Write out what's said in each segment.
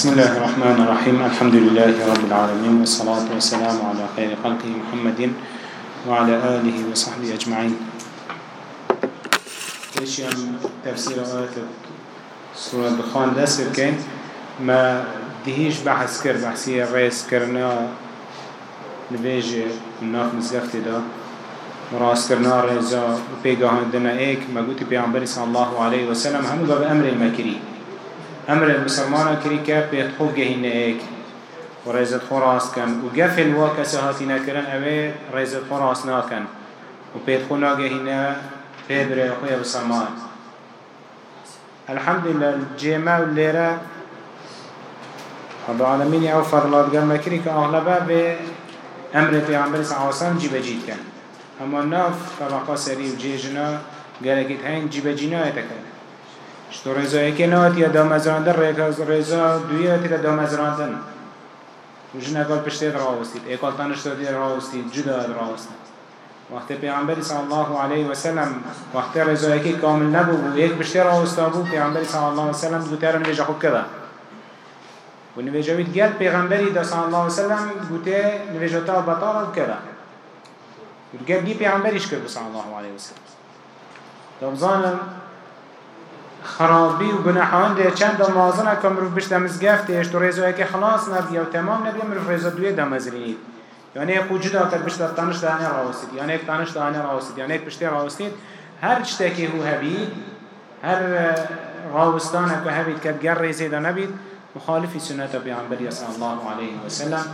بسم الله الرحمن الرحيم الحمد لله رب العالمين والصلاة والسلام على خير خلقه محمد وعلى آله وصحبه أجمعين إيش تفسير آيات سورة الدخان دسر كين ما دهيش بحث كر بحثية رئيس كرنا نبيج الناف مزغفت دا وراس كرنا رئيزا وبيقاهن دنا ايك ما قلت بيعنبري صلى الله عليه وسلم هم باب أمر المكري أمر المسلمان كري كا بيتخو جهين ايك ورزت خراس كان وقفل واكس هاتينا كرن اوه رزت خراس ناكن وبيتخو ناجهين بيبر اخويا بسلمان الحمد لله الجيمة والليرة رب العالمين أو فضلات قال مكري كأغلبها بأمر پیغمبر صلى الله عليه وسلم جيب جيد كان اما ناف طبقا سري وجيجنا قال أكيد هين جيب جينا يتكلم شتو رزا ایکی نات یا دامزراندن رزا دویه تیره دامزراندن وجن اکال پشتید راوستید اکال تنشتادی راوستید جدا راوستید وقتی پیغمبری صلی الله علیه و سلم وقتی رزا ایکی کامل نبو بو یک پشتی راوستا بو پیغمبری صلی الله علیه و سلم تیره نویجه خوب کده و نویجوید گل پیغمبری دا صلی الله علیه و گوته نویجه تا بطال کده و گل دی پیغمبریش کرد صلی الله علیه و سلم دابزانم خرابی و گناهان ده چند مازن که مروف بشت مزگفت اشتو ریزو که خلاص نبی و تمام نبی مروف ریزو دوی دم مزرینید یعنی یک جدا کرد بشت تانش دهانه راوستید یعنی یک تانش دهانه راوستید یعنی یک پشتی راوستید هر چته که هو هبید هر راوستانه که هبید کد گر ریزی ده نبید مخالف سنت پیامبر صلی الله علیه و سلم.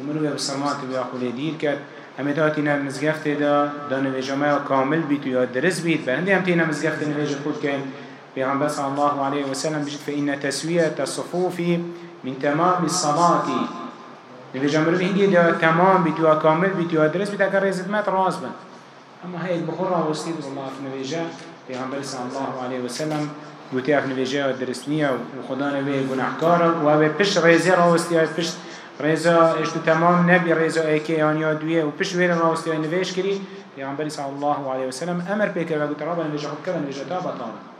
و منو به سلامت و خود دیر کرد همه تاتینا مزگفت دا دانو جماعة کامل بیت یا درس بیت. و هم تینا مزگفت نویج خود کن پیغمبر صلی الله عليه وسلم بجد فإن تسوية الصفوف من تمام الصلاة. نبي جمرو هندي ده تمام بتوا كامل بتوا درس بتاع رزق مات راس بن أما هاي البخورة وستيد الله في نبي جاء پیغمبر صلی الله عليه وسلم گوتی اف نبی جا درسنیه و خدا نبی گناهکار و ریزه راوستی و پش ریزه اشتو تمام نبی ریزه ایکی آنیا دویه و پش ویر راوستی و نویش کری. پیغمبر صلی الله علیه وسلم أمر پیکر و گوت رابا نبی جا خود کرد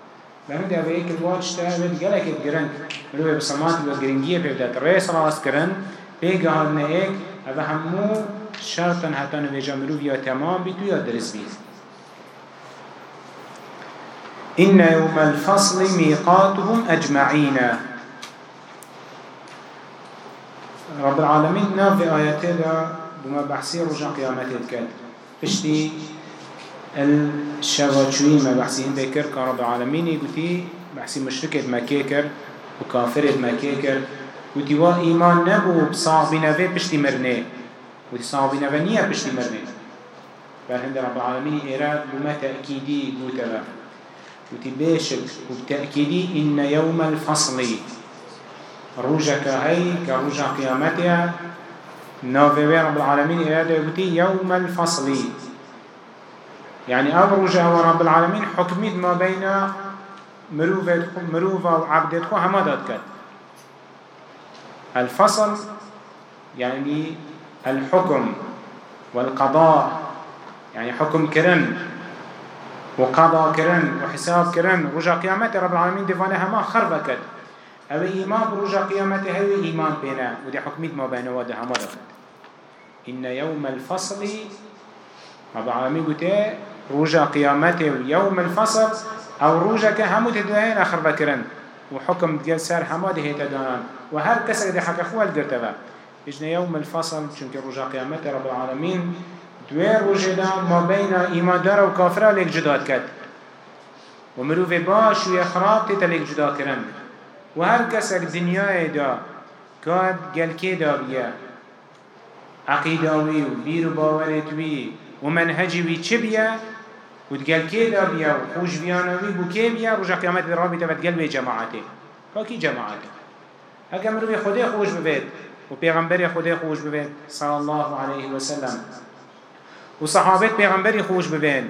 نبی جا تا بطانه بهم ده ويك الواج تابد جلك الجرن مروه بسمات والجرنجية بيبدأ رئيس راس كرن بيجا هادنا إيك. هذا همو شرطا حتى نبيجا مروه يا تمام بيتو يا درس بيت إن يوم الفصل ميقاتهم أجمعين. رب العالمين نافي آياته بما بحسي رجع قيامته الكاد بشتي الشواجوي ما بحسين ذكر كرب العالمين يقولي بحسي مشركة مكيكر وكافرة مكيكر. قلتي وا إيمان نبو بصعبنا في بشتي مرنه. قلتي صعبنا في نية بشتي مرنه. فهند رب العالمين إراد بما تأكيدي قلتها قلتي بيشك وبتأكيدي إن يوم الفصل. روجك هاي كروجا قيامتها. نوفي رب العالمين إراد قلتي يوم الفصل. يعني أبرج هو رب العالمين حكمت ما بين مروفة وعبدتكم هما داد الفصل يعني الحكم والقضاء يعني حكم كرن وقضاء كرن وحساب كرن رجع قيامته رب العالمين دفانه هما خربكت أو إيمان برجع قيامته هو إيمان بينا ودي حكمت ما بين وده هما داد إن يوم الفصل رب العالمين قلت روجا قيامته ويوم الفصل أو روجا كهمو تدوهين آخر بكرن وحكم تقال سار حماده هيتدانان وهر كسر دي حق اخوال قرتبا اجنا يوم الفصل چونك روجا قيامته رب العالمين دوير روجدا ما بين ايمان دار وكافره لك جداد كد ومروف باش ويخراب تتلك جدا كرن وهر كسر دنيا دا كاد قال كيدا بيا عقيداوي وبيرو باورتوي ومنهجي وي چبيا وتقال كيدا بيا وخوش بيانوي بو كي بيا رجع قيامت ربي تبت قلبي جماعته كاكي جماعته هكا مروي خده خوش ببيت وبيغمبري خده خوش ببيت صلى الله عليه وسلم وصحابات بيغمبري خوش ببيت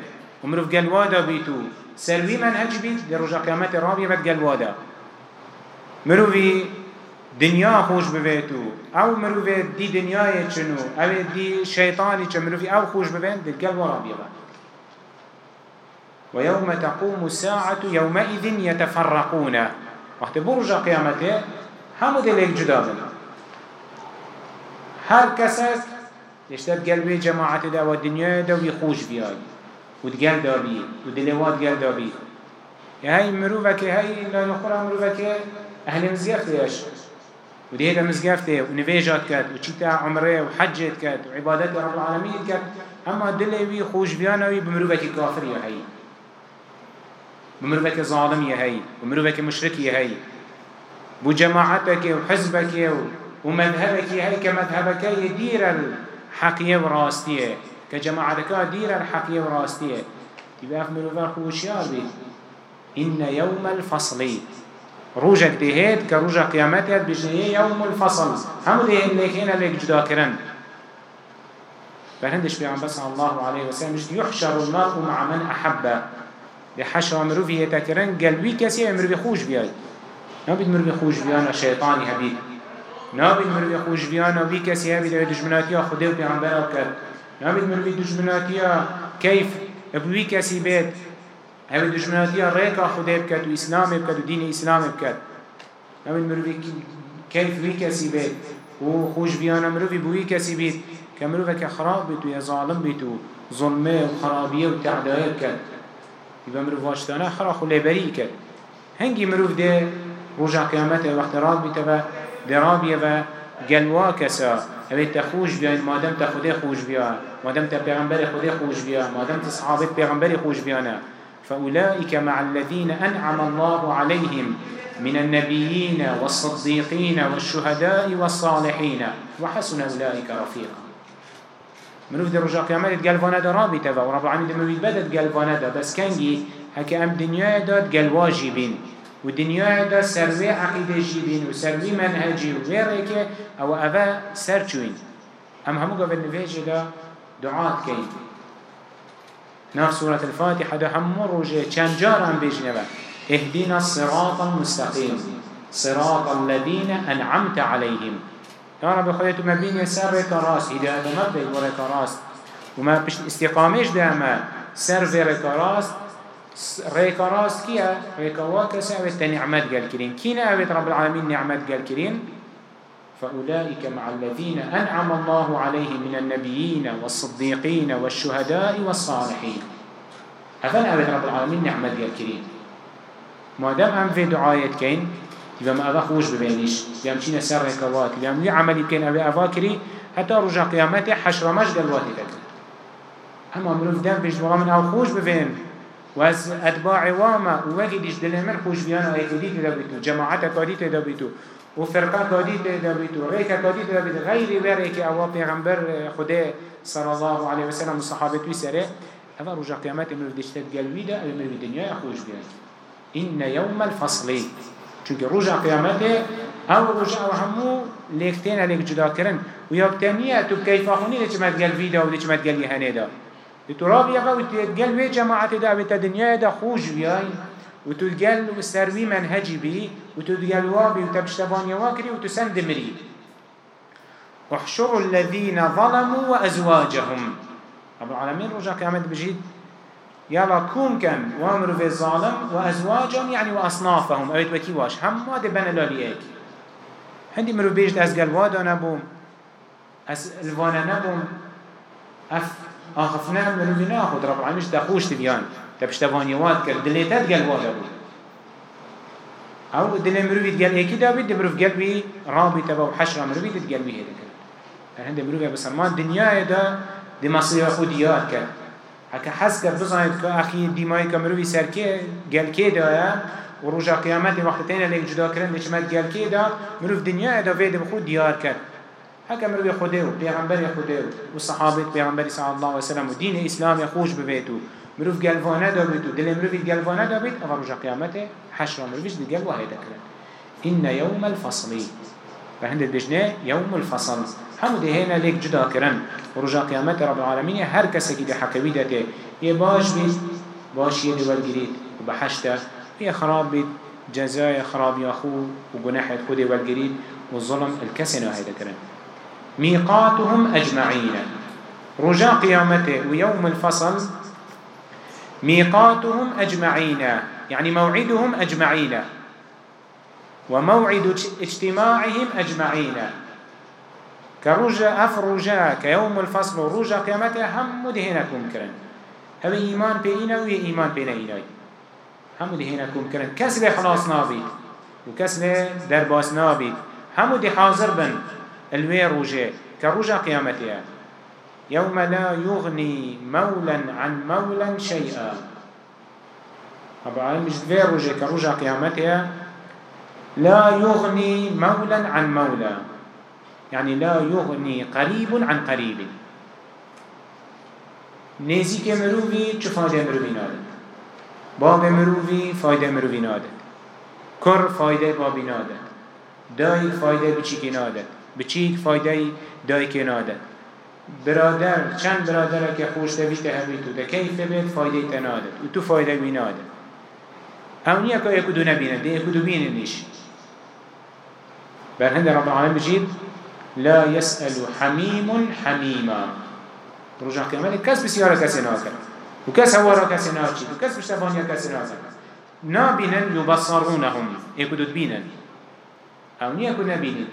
ومروف قلوادا بيتو سلوي منهج بيت لرجع قيامت ربي بت قلوادا مروي دنیا خوش ببیتو أو مروی دی دنیای چنو أو دی شیطانی چه مروی أو خوش ببین قلب ورا بیبن ويوم تقوم الساعة يومئذ يتفرقون. وقت برج قيامته همو دلك جدا بنا. هر كسك يشتد قلبي جماعة دا والدنيا دا ويخوش بياي ودقل دا بي ودلوات قل دا بي هاي مروفك هاي لا نخورا مروفك أهل مزيف ليش ودي هذا مزقفته ونفيجات كات وشيتا عمره وحجت كات وعبادات رب العالمين كات أما دلي بي خوش بيانا وي بمروفك كافر يا هاي بمروفك ظالم يا هاي بمروفك مشرك يا هاي بو جماعتك وحزبك ومذهبك يا هاي كمذهبك يدير الحقية وراستية كجماعتك دير الحقية وراستية تبقى في مروفك خوش يا بي إن يوم الفصل. روجك دهيد كروجا قيامتها بجنية يوم الفصل. هم دهيد لكينا لك جدا كرن. فهندش بيعن بس الله عليه وسلم يحشر المرء مع من أحبه. لحشر مروفي يتكرن قلبي كسي مروفي خوش بياي نابد مروفي خوش بيانا شيطاني هبيد نابد مروفي خوش بيانا بي كسي هبيد دجمناتيا خده وبيعنبرا وكر نابد مروفي دجمناتيا كيف أبوي كسي بيت هاي دشمناتيا ريكا خده بكت و اسلام بكت و دين اسلام بكت هاي مروفي كيف وي كسي بيت و خوش بيانا مروفي بوي كسي بيت كمروفي كخراب بيت و يظالم بيت و ظلمه و خرابيه و تعدايه بكت يبقى مروف واشتانا خرا خلي بريء كت هنگي مروف ده رجع قيامته وقت راب بيت و درابيه و قلوا كسا اوه تخوش بيان مادم تخوده خوش بيان مادم تبيغمبر خوده خوش بيان مادم تصحابت بيغمبر خوش بيانا فأولئك مع الذين أنعم الله عليهم من النبيين والصديقين والشهداء والصالحين وحسن أولئك رفيقا منوف در رجاء قيامت قال فانا دا رابطة ورب العالمين دم بدت قال فانا دا بس كنجي هكا ام دنيا داد قال واجبين ودنيا دا سروي عقيدة جيبين وسروي منهجي وغيرك أو افا سرچوين ام همو قبل نفيج دا دعاة كين ناف سورة الفاتحة ده هم روجه چند جار هم بيجنبه اهدنا الصراط المستقيم صراط الذين أنعمت عليهم يا رب خديتو مبين يسر ريكا راس هداية مبدأ وريكا راس وما بش استقامش ده ما سر في ريكا راس ريكا راس كيا ريكا واكسا اوه نعمت قال كرين كينا اوه رب العالمين نعمت قال كرين فأولئك مع الذين أنعم الله عليهم من النبيين والصديقين والشهداء والصالحين أفن أبد رب العالمين نعمة ديال كريم ما دام أم في دعاية كين يبقى ما أبا خوش ببينيش؟ يبقى مشينا سر ركوات يبقى ملي عملي كين أبا أبا كري حتى رجع قيامته حشر مش قلواتي تكن أما مروف دام بيش من أو خوش ببين؟ وأز أتباع واما ووكي ديش دلهمن خوش بيانا أيكدي تدبيتو جماعتك قادي تدبيتو وفرقة قادي تدبيتو ريكا قادي تدبيتو غير بريك أو پیغمبر خدا صلى الله عليه وسلم الصحابة ويسره هذا رجع قيامات من دشتت قلبي ده أو من الدنيا أخوش بيان إن يوم الفصل چونك رجع قيامته أو رجع وهمو ليكتين عليك جدا كرن ويبتنية تو كيف أخوني ليش ما تقلبي ده وليش ما تقلبي هني ده لتراب يقا وتقلبي جماعة ده بتدنيا ده خوش بيان وتلقل وسروي منهجي بي وتلقل وابي وتبشتبان يواكري وتسند مري احشروا الذين ظلموا وأزواجهم رب العالمين رجع قيامت بجيد يلا كون كان وامروا في الظالم وأزواجهم يعني وأصنافهم. أويت وكي واش. هم ما دي بنا لاليك هندي مرو بيجد أز قلوادا نبوم أز الوانا نبوم أف آخفنا مرو بناخد رب العالمين. تخوش تبيان. تبشتوانيوات كر دليتات قلوادا بو أو دل مرو بيت قال إيكي دابي دبرو في قلبي رابي تبا وحشرة مرو بيت هيدا كر هندي مرو بسلمان دنيا دا دي مصير خوديات كر هكا حس كر بزايد كا أخي ديماي كمروي سر كي قال كي دا ورجع قيامت وقتين لك جدا كرن ليش ما قال كي دا مروف دنيا دا فيد بخود ديار كر هكا مروي خوده و پیغمبر خوده و صحابه پیغمبر صلى الله عليه وسلم و دين اسلام يخوش ببيتو مروف قلبانه دا بيتو دل مروف قلبانه دا بيت اغا رجع قيامته حشر مروفش دي قلبه هيدا كرن إن يوم الفصل فهند الدجنة يوم الفصل. هم ده هنا ليك جدا كرن ورجع قيامت رب العالمين هر کسی که ده حقوی داته باش بید باش یه دول گرید و بحشته یه خراب بید جزای خراب ياخو وجناح خود والجريد والظلم الكسن هذا كرن ميقاتهم أجمعين رجاء قيامته ويوم الفصل ميقاتهم أجمعين يعني موعدهم أجمعين وموعد اجتماعهم أجمعين كروجا روجا كيوم الفصل روجا قيامته هم دهنكم كرن. هذا إيمان بينا ويا إيمان بينا إينا هم دهنكم كرن. كسر خلاص نابي وكسر درباس نابي هم دي حاضر بن الوي روجا كروجا قيامته يوم لا يغني مولا عن مولا شيئا رب مش في روجا كروجا قيامته لا يغني مولا عن مولا. يعني لا يغني قريب عن قريب. نزيك مروفي چه فايدة مروفي نادت باب مروفي فايدة مروفي نادت كر فايدة بابي نادت دايك فايدة بچيك نادت بچيك فايدة دايك نادت برادر چند برادر که خوش دویت هبیتو ده؟ کیف بید فایده تنادت و تو فایده بینادت اونیه که یکو دو نبینه ده یکو دو بینه نیش. بل هند رب العالمين بجيد لا يسأل حميم حميما. رجع قيامة كس بسيارة ناكر وكس هوارا ناكر وكس بشتفانيا كسي ناكر نابنا يبصرونهم يكدود بينا أو نبيني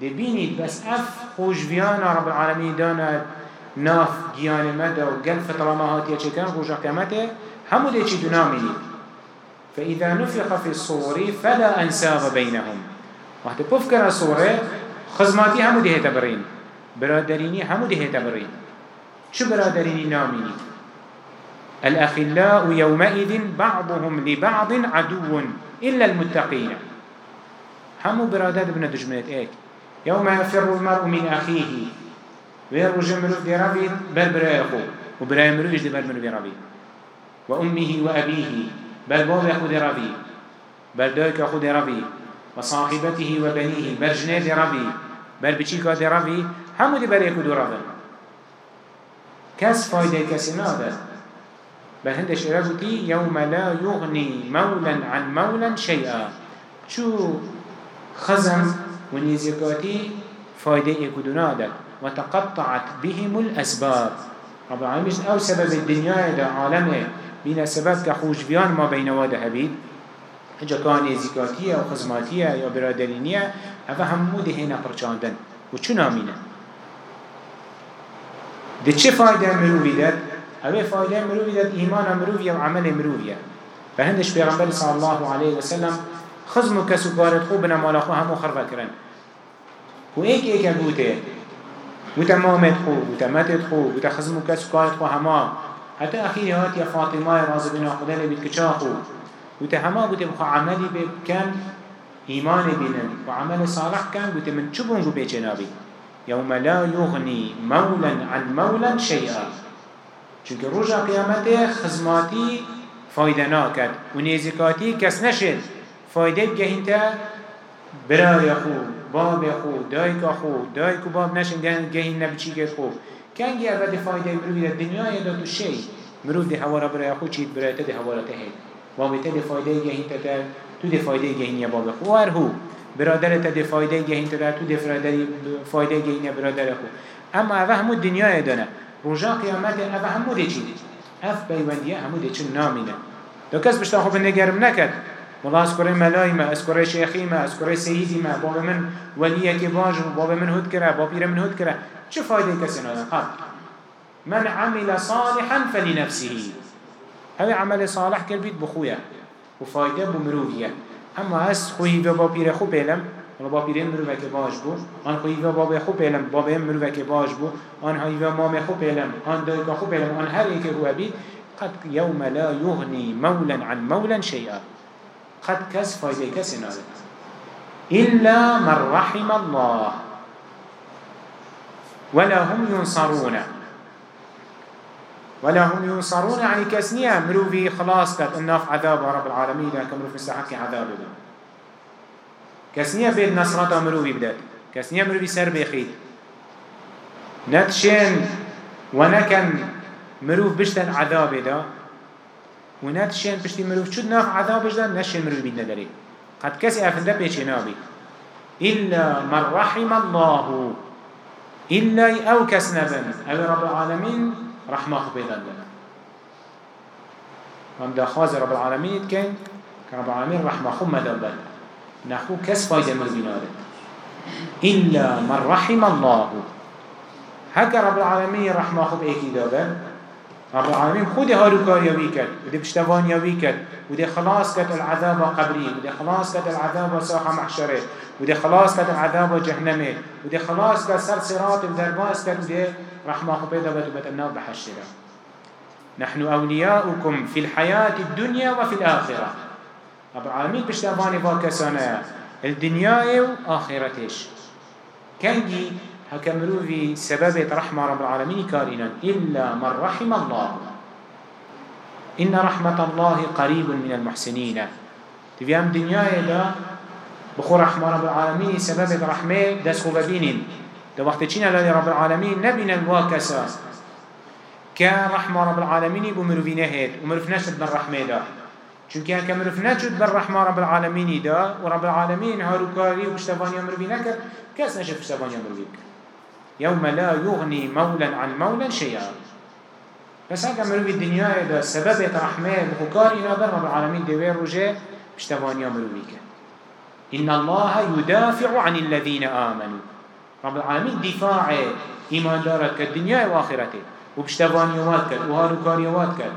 دي بيني بس اف خوش بيانا رب العالمين دانا ناف جيان مدى وقل فطرة ما هاتيا چكان رجع قيامته همو دي چي دناميني فإذا نفق في الصور فلا أنساب بينهم وقت بوف كنا صورة خزماتي همو ده تبرين برادريني همو ده تبرين شو برادريني ناميني الأخلاء يومئذ بعضهم لبعض عدو إلا المتقين. همو برادات ابن دجمنت ايك يوم يفر المرء من أخيه ويرو جمرو دي ربي بل براي أخو وبراي مروج دي بل منو دي ربي وأمه وأبيه بل باب أخو دي ربي بل دوك أخو دي ربي وصاحبته وبنيه برجنه دي ربي بر بچيكا دي ربي همو دي بر يكو دو ربن كس فايدة كسي نادر بل هندش ربطي يوم لا يغني مولا عن مولا شيئا شو خزم ونيزيكاتي فايدة يكو دو نادر وتقطعت بهم الأسباب. رب العالمين أو سبب الدنيا دا عالمه. بين سبب كخوش بيان ما بين واده هبيد هجا كان نزيكاتية و خزماتية برادرينية هفا همو ده هنا پرچاندن و چو نامينه ده چه فايده مروفي داد؟ اوه فايده مروفي داد ايمان مروفي و عمل مروفي فهندش پیغمبر صلى الله عليه وسلم خزم و کسو کارت خوب بنا مالا خو همو خرفه کرن. و ایک ایک بوته بوته مامت خو بوته متت خو بوته خزم و کسو کارت خو هما حتى أخيري هاتي فاطمة رازي بنا خدا لبيت كچاخو قلت هما قلت بخوا عملي بكن إيمان بينن وعمل صالح كان قلت من شبون قو بيجنابي يوم لا يغني مولا عن مولا شيئا. چونك رجع قيامته خزماتي فايدة ناكد ونيزكاتي كس نشد. فايدة بجهنتا برای خو باب خو دایک خو و باب نشن گهین نبچی که خو. کنگی اول فایده مروی در دنیا یا دو شی. مرو ده هوارا برای خو چید برای تا ده هوارا تهید بابی ته فایده گهین تر تو ده فایده گهینی باب خوار هو. برادر ته ده فایده گهین تر تو ده فایده گهینی برادر خو اما اوه همو دنیا دانه. رجا قیامت اوه همو ده چی؟ اف بیوندیه همو ده چون نامینه. دو کس بشتا خوب نگرم نکد والله اسکره ملای ما اسکره شیخی ما اسکره سیدی ما. باب من ولیه که باج باب من هد کرا باب پیر من هد کرا. چه فایده کسی نادن خب من عمل صالحا فلنفسه هذا عمل صالح كربيت بخويا وفايدة بمروفية أما هس خوي في بابير خو بيلم ولا بابير مروفة كباش بو. أن خوي في باب خو بيلم باب مروفة كباش بو. أن هاي في مام خو بيلم أن دايك خو بيلم أن هر إيك هو بيت قد يوم لا يغني مولا عن مولا شيئا. قد كس فايدة كس نازل. إلا من رحم الله. ولا هم ينصرون. ولا هم ينصرون يعني كسنية مروفي خلاص كت الناف عذاب رب العالمين كمروف مستحق عذاب ده. كسنية بيد نصرة مروفي بدات كسنية مروفي سر بيخيد. نتشين ونكن مروف بشتن عذاب ده. ونتشين بشتي مروف شد ناف عذاب ده نشين مروف بيدنا داري قد كسي أفنده بيشي نابي. إلا من رحم الله. إلا أو كسنبن. أو رب العالمين رحمة خبيدا لنا. من دا خواز رب العالمين كان رب العالمين رحمة خم مدى نخو كس فايدة نارد إلا من رحم الله. هكا رب العالمين رحمه خب إيكي دابر رب العالمين خود هارو كاريا ويكت وده بشتوانيا ويكت وده خلاص كت العذاب قبري وده خلاص كت العذاب ساحة محشره وده خلاص كت العذاب جهنمه وده خلاص كت سر صراط الدرباس كت وده رحمه خب دابت وبت النار بحشره. نحن أولياؤكم في الحياة الدنيا وفي الآخرة. رب العالمين بشتواني باكسانا الدنيا وآخرتش كنجي هكملوا في سبب رحمة رب العالمين كارنا إلا من رحم الله. إن رحمة الله قريب من المحسنين تبي أم دنيا دا بخو رحمة رب العالمين سبب رحمة دس خوبابين دا وقت تشينا لدي رب العالمين نبينا الواكسا كان رحمة رب العالمين بمروفينه هيد ومروفناش من رحمة دا. چون که که مروف نجد بر رحمة رب العالمين دا و رب العالمين هاروكاري و بشتفانيا مروفي نكر كاس نشد بشتفانيا مروفي يوم لا يغني مولا عن مولا شيئا. بس هكا مروفي الدنيا دا سبب رحمة بخكاري نادر رب العالمين دوير رجاء بشتفانيا مروفي إن الله يدافع عن الذين آمنوا. رب العالمين دفاع إيمان دارك الدنيا وآخرته وبشتفانيا واتكت وهاروكاري واتكت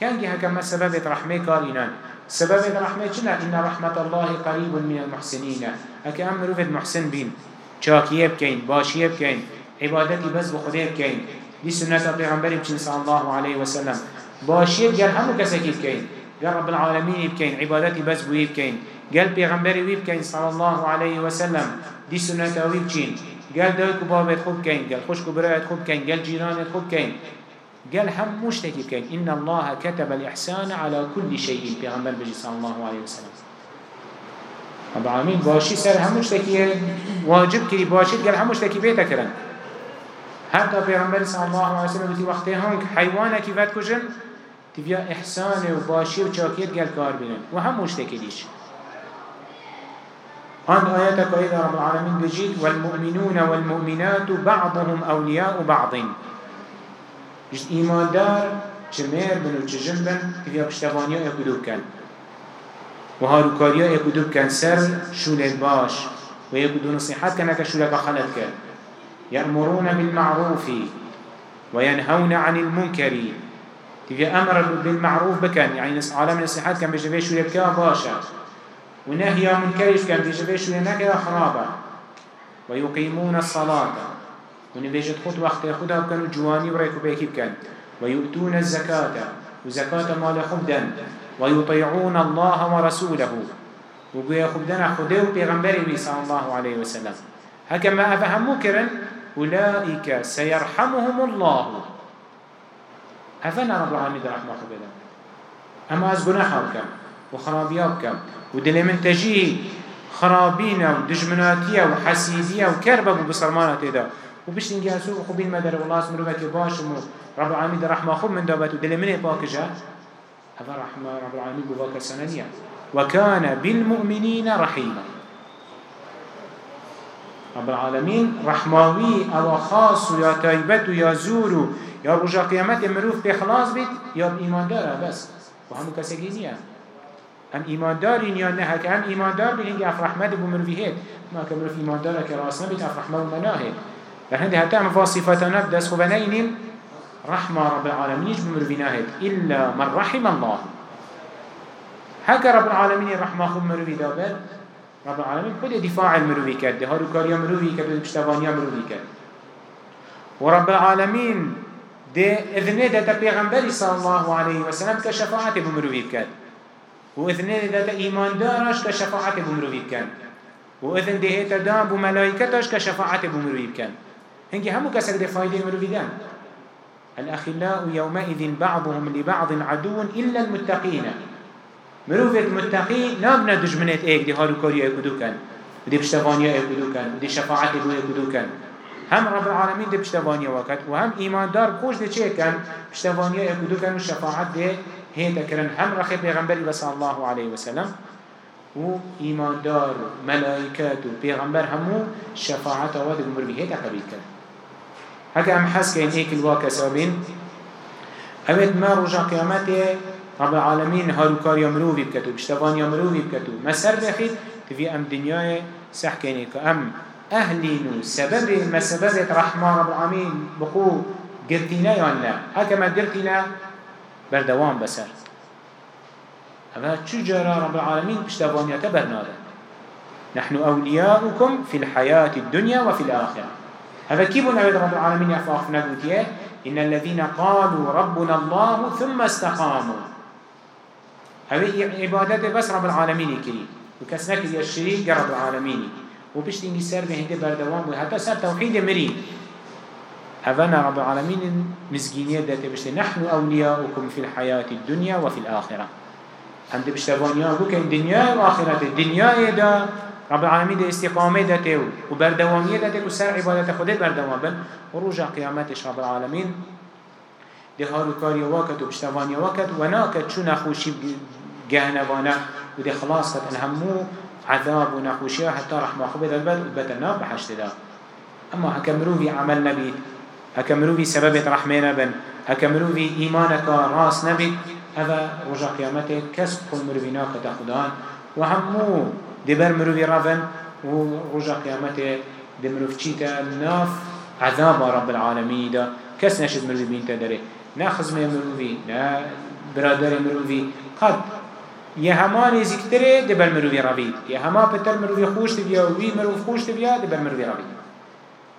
كان جه كما سبب رحمة كارينا سبب رحمة شنا إن رحمة الله قريب من المحسنين هكا أم روفد محسن بين چاكيه بكين باشيه بكين عبادتي بس بخده بكين دي سنة پیغمبر بچين صلى الله عليه وسلم باشيه قال همو كسكي بكين رب العالمين بكين عبادتي بس بوي بكين قال پیغمبر وي بكين صلى الله عليه وسلم دي سنة وي بچين قال دوك بابت خوب قال خوشك برايت خوب كين قال جيرانت خوب كين قال هم مشتكي كان إن الله كتب الإحسان على كل شيء غنبال بجي صلى الله عليه وسلم رب العالمين باشي سر هم مشتكي واجب كري باشي قال هم مشتكي بيتا كرن حتى غنبال صلى الله عليه وسلم في وقته هنك حيوانا كيفات كجن تبيا إحسان وباشي وشاكيت قال كار بينن وهم مشتكي ليش عن آياتك إذا رب العالمين بجيت والمؤمنون والمؤمنات بعضهم أولياء بعض. جد ایمان دار چمیر بن و چجن بن تفیا پشتوانی ها اکدوب کن و هاروکاری ها اکدوب کن سر شول باش. و اکدو نصیحت کن اکا شولک خلط کن يأمرون بالمعروف وينهون عن المنكر. تبي أمر بالمعروف بكن يعني عالم نصيحات كان بيجي شو يبكى باشا. ونهي عن منكر كان بيجي شو ينكر خرابا ويقيمون الصلاة. ونبيجت خود وقت خدا بكن جواني وريكو بيكي بكن ويؤتون الزكاة. وزكاة مال خبدا ويطيعون الله ورسوله. وبيا خبدنا خده وبيغمبره صلى الله عليه وسلم. هكما أفهموا كرن أولئك سيرحمهم الله. أفنا رب العالمين رحمة خبدا أما از گناحا بكم وخرابيا بكم ودل من تجيه خرابين ودجمناتية وحسيدية وكربة بسرمانة ده وبشتين جاسو وخو بين مدر ربك باش ومو رب العالمين رحمة خب من دابت. منه باكجا هذا رحمة رب العالمين بباك سنانيا وكان بالمؤمنين رحيما. رب العالمين رحماوي أو خاص يا تايبت يا زور يا رجا قيامت مروف بخلاص بيت يا بإيمان دار بس. وهم كسجينيا هم إيمان دارين يا نهك هم إيمان دار بين أف رحمة بمروفيهات ما كمروف إيمان دار كراسنا بيت أف رحمة ومناهد لكن هذه حتى مفا صفتنا بدس خبنين رحمة رب العالمين يجب مروفيناهد إلا من رحم الله. هكا رب العالمين رحمة خب مروفي دابر رب العالمين خود دفاع المروفي كد هارو كاريا مروفي كد بشتوانيا مروفي كد ورب العالمين ده إذنه ده پیغمبر صلى الله عليه وسلم كشفاعة بمروفي كد وإذنه ده إيمان دارش كشفاعة بمروفي كد وإذن ده تدام بملائكتش كشفاعة بمروفي كد هنگی همو کسک ده فایده مرو بیدن. الأخلاء يومئذ بعضهم لبعض عدو إلا المتقين مروفة متقي نابنا دجمنات ايك دي هارو كاريو ايكودو كان ودي بشتفانيا ايكودو كان ودي شفاعت بو ايكودو كان هم رب العالمين دي بشتفانيا وقت وهم إيمان دار خوش دي چه كان بشتفانيا ايكودو كان وشفاعت دي هيدا كرن هم رخي پیغمبر صلى الله عليه وسلم و إيمان دار ملائكات و پیغمبر همو شفاعت واد بمر بهيدا قبيل كان هكا ام حس كين هيك الواقع سابين اوید ما رجا قيامته رب العالمين هاروكار يمروفي بكتو بشتفان يمروفي بكتو مسر بخيد تفي ام دنياي سحكيني كأم أهلين سبب ما سبب رحمة رب العالمين بقو قرتنا يانا هكا ما قرتنا بردوان بسر أما شو جرى رب العالمين بشتفان يتبرنادا نحن أولياؤكم في الحياة الدنيا وفي الآخرة. هذا كيف نعود رب العالمين يفاق نقول إن الذين قالوا ربنا الله ثم استقاموا. هذه عبادة بس رب العالمين كريم وكسنك الشريك رب العالمين. وبشتيني سر بهنده بردوام وحتى سر توحيد مرين هذانا رب العالمين مزجينية ذات بشتي. نحن أولياؤكم في الحياة الدنيا وفي الآخرة. عند بشتوانيا بك الدنيا والآخرة الدنيا دا رب العالمين دا استقامة داته وبردوامية داته وسر عبادة خده بردوام بن. ورجع قيامتش رب العالمين. ده هارو كاري وقت وبشتوانيا وقت وناكت شو نخوشي جهنوانا وده خلاص قد الهمو عذاب ونخوشيا حتى رحمة خبه البد وبتنا بحشت ده أما هكملوا في عمل نبي هكملوا في سبب رحمة نبن. هكملوا في إيمانك راس نبي. هذا رجع قيامته كسب كل مروفينا كتاخدان وهمو دبر مروفي رفن ورجع قيامته دمروف چيتا ناف عذاب رب العالمين ده كس نشد مروفي بين تدري نا خزمه مروفي نا برادر مروفي قد یه همان نزیکتره ده بر مروی روید یه هما پتر مروی خوش تبیا و وی مروی خوش تبیا ده بر مروی روید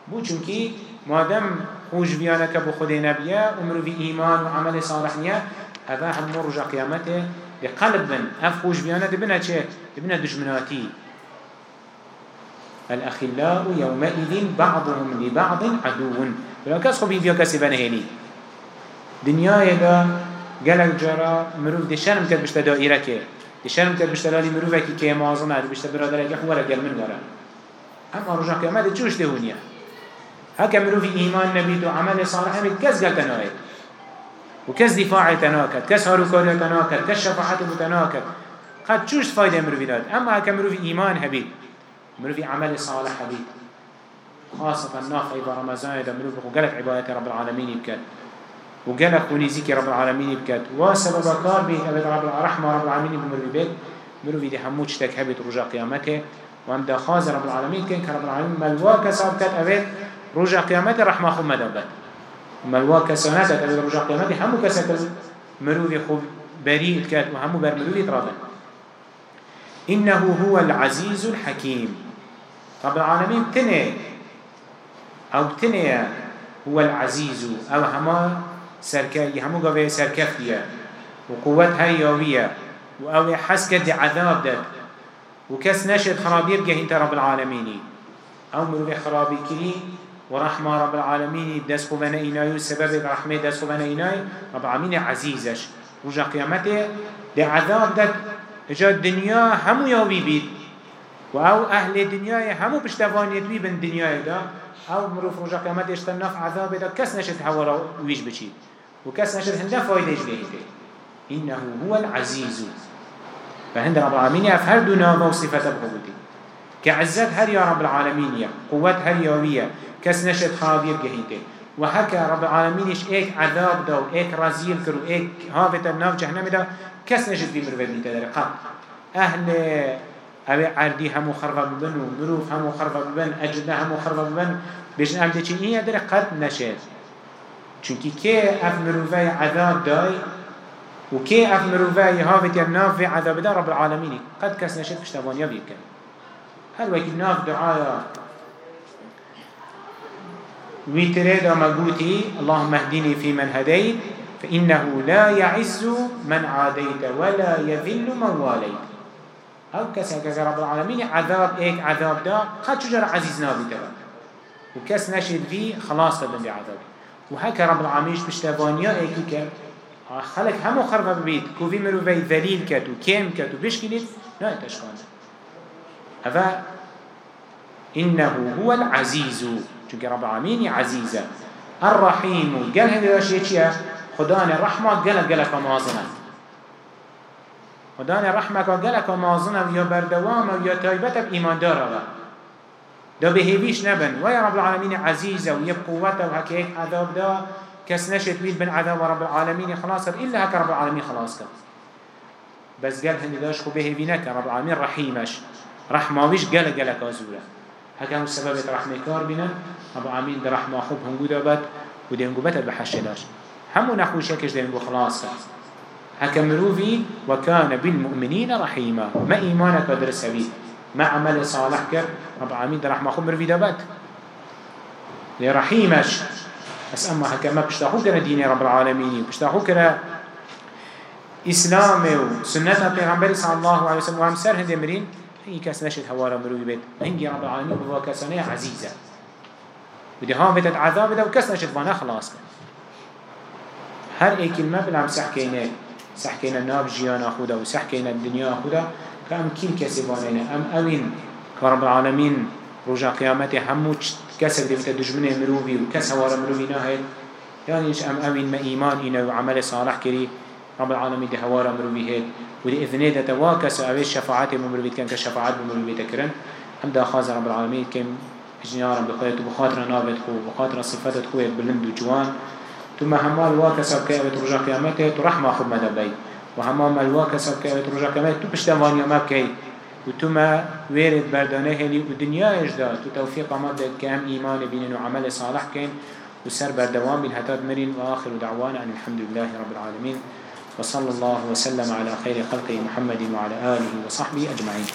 بو چونکی مادم خوش بیانه که بو خود نبیه و مروی ایمان و عمل صالح نیه. هذا هم رجع قيامته بقلب من اف خوش بيانه دبنا چه؟ دبنا دشمناتي الأخلاء يومئذ بعضهم لبعض عدو. ولو كاس خبين فيها كاسي بنهيني دنيا يدا گلک جارا مروف دی شرم کرد بشت دائره که دی شرم کرد بشت لالی مروف اکی که مازن هر بشت برادر اکی خوره گل من وره اما رجا قیامت چوش دهونیه هكا مروف إيمان نبيت وعمل صالح همي كز قال تنايت وكز دفاع تناكت كز هاروكاري تناكت كز شفاعت تناكت قد شوش فايدة مروف داد؟ أما هكا مروف إيمان هبيت مروف عمل صالح هبيت خاصة ناف أيضا رمضان دا مروف وقالك عبادة رب العالمين يبكت وقالك ونزيك رب العالمين بكت وسبب كار به أبد رب الرحمة رب العالمين بمر بيت مرو في دي هموش تك هبت رجا قيامته دا خاز رب العالمين كان كرب العالمين ملوا كساب كت رجا قيامته رحمة خو مدبت ملوا كسانات أبد رجا قيامته همو كسكر مرو في خو بريء كت وهمو بر مرو في ترابن إنه هو العزيز الحكيم. رب العالمين تنه أو تنه هو العزيز. أو هما سركه همو قوه سركفتية وقوت هاي يوية وأوي حسكة عذاب دك وكس نشد خرابي بقى انت رب العالمين أو مروي خرابي كري ورحمة رب العالمين. دس خبنا إناي وسبب رحمة دس خبنا إناي رب العالمين عزيزش رجع قيامته ده عذاب دك جا الدنيا همو يوي بيت وأو أهل الدنيا همو بشتفان يتوي بن الدنيا ده أو مروف رجع قيامته اشتناف عذاب ده كس نشد حوالا ويش بشيد وكاس نشد هنده فايدهش بهيته إنه هو العزيز فهند رب العالمين يفهر دونا موصفة بقوتي كعزت هر يا رب العالمين يا هر ياوية كاس نشد خابير جهيته وهكا رب العالمين إيش إيك عذاب دو إيك رزيل كرو إيك هافت الناف جهنم دا كاس نشد في مروفة بيته دار أهل أبي عردي همو خرب ببن ومروف همو خرب ببن أجدنا همو خرب ببن. بيجن أمدي چين إيه دار نشد چونکی که اف مروفه عذاب دای و که اف مروفه هاوت یا ناف عذاب دا رب العالمین قد کس نشد پشتوانیا بیکن هر وکی ناف دعایا ويتريد مقوتي اللهم اهدني في من هديت فإنه لا يعز من عاديت ولا يذل من واليت. أو كسا كسا رب العالمين عذاب إيك عذاب دا قد شجر عزيز نابي وكس نشد فيه خلاص فدن بعذابه وهكا رب العالمين بشتوانيا ايكي كر خلق همو خرفة ببيت. كوفي مروفي ذليل كت وكيم كت وبشكلت لا تشكان هذا إنه هو العزيز. چونك رب العالمين عزيزة الرحيم قال هذا الشيء چيا خدان الرحمة قال قالك مازنا خدان الرحمة قالك مازنا يا بردوام يا تايبة بإيمان دارا دا بهيبيش نبن ويا رب العالمين عزيزة ويب قوته وهكيك عذاب دا. كس نشت ويد بن عذاب رب العالمين خلاص إلا هكا رب العالمين خلاص كا بس قال هندي داش خو به بينك رب العالمين رحيمش رحماويش قال قال كازولا هكذا السبب رحمة كار رب العالمين ده رحمة خوب هنگو دابت ودي هنگو بتت بحشلاش همو نخوش هكش ده هنگو خلاص هكا مروفي وكان بالمؤمنين رحيما ما إيمانك قدر السبيل ما عمل صالح كر رب العالمين ده رحمة خوب مروفي دابت لرحيمش بس أما هكا ما بشتاخو كرا دين رب العالمين بشتاخو كرا إسلام وسنة پیغمبر صلى الله عليه وسلم وهم سر هنده مرين كاس نشد هوارا مروي بيت هنجي رب العالمين بوا كاسانية عزيزة ودي هام بيتت عذاب ده وكاس نشد وأنا خلاص. هر اي كلمة بلعم سحكينا سحكينا ناب جيان أخودا وسحكينا الدنيا أخودا كأم كيل كسي بانينا أم أوين؟ كرب العالمين رجع قيامته همو كسر دي بتا دجمنه مروي وكس هوارا مروي ناهي. يعني إيش أم أوين ما إيمان إنا وعمل صالح كري رب العالمين دي هوارا مروي هيد ودي إذنه ده تواكس أوي الشفاعات مروي كان كشفاعات مروي تكرن هم ده خاز رب العالمين كم إجنيارا بخيط وبخاطر نابت خو وبخاطر صفات خو بلند وجوان. ثم همال واكس أبكي أبي ترجع قيامته ترحمة خب مدى بي. وهمال الواكس أبكي أبي ترجع قيامته تبشتوانيا مبكي وتما ويرد بردانه هلي ودنيا اجدا تو توفيق عمد كام ايمان بين وعمل صالح كين وسر بردوام بين هتات مرين واخر دعوانا ان الحمد لله رب العالمين وصلى الله وسلم على خير خلقه محمد وعلى آله وصحبه أجمعين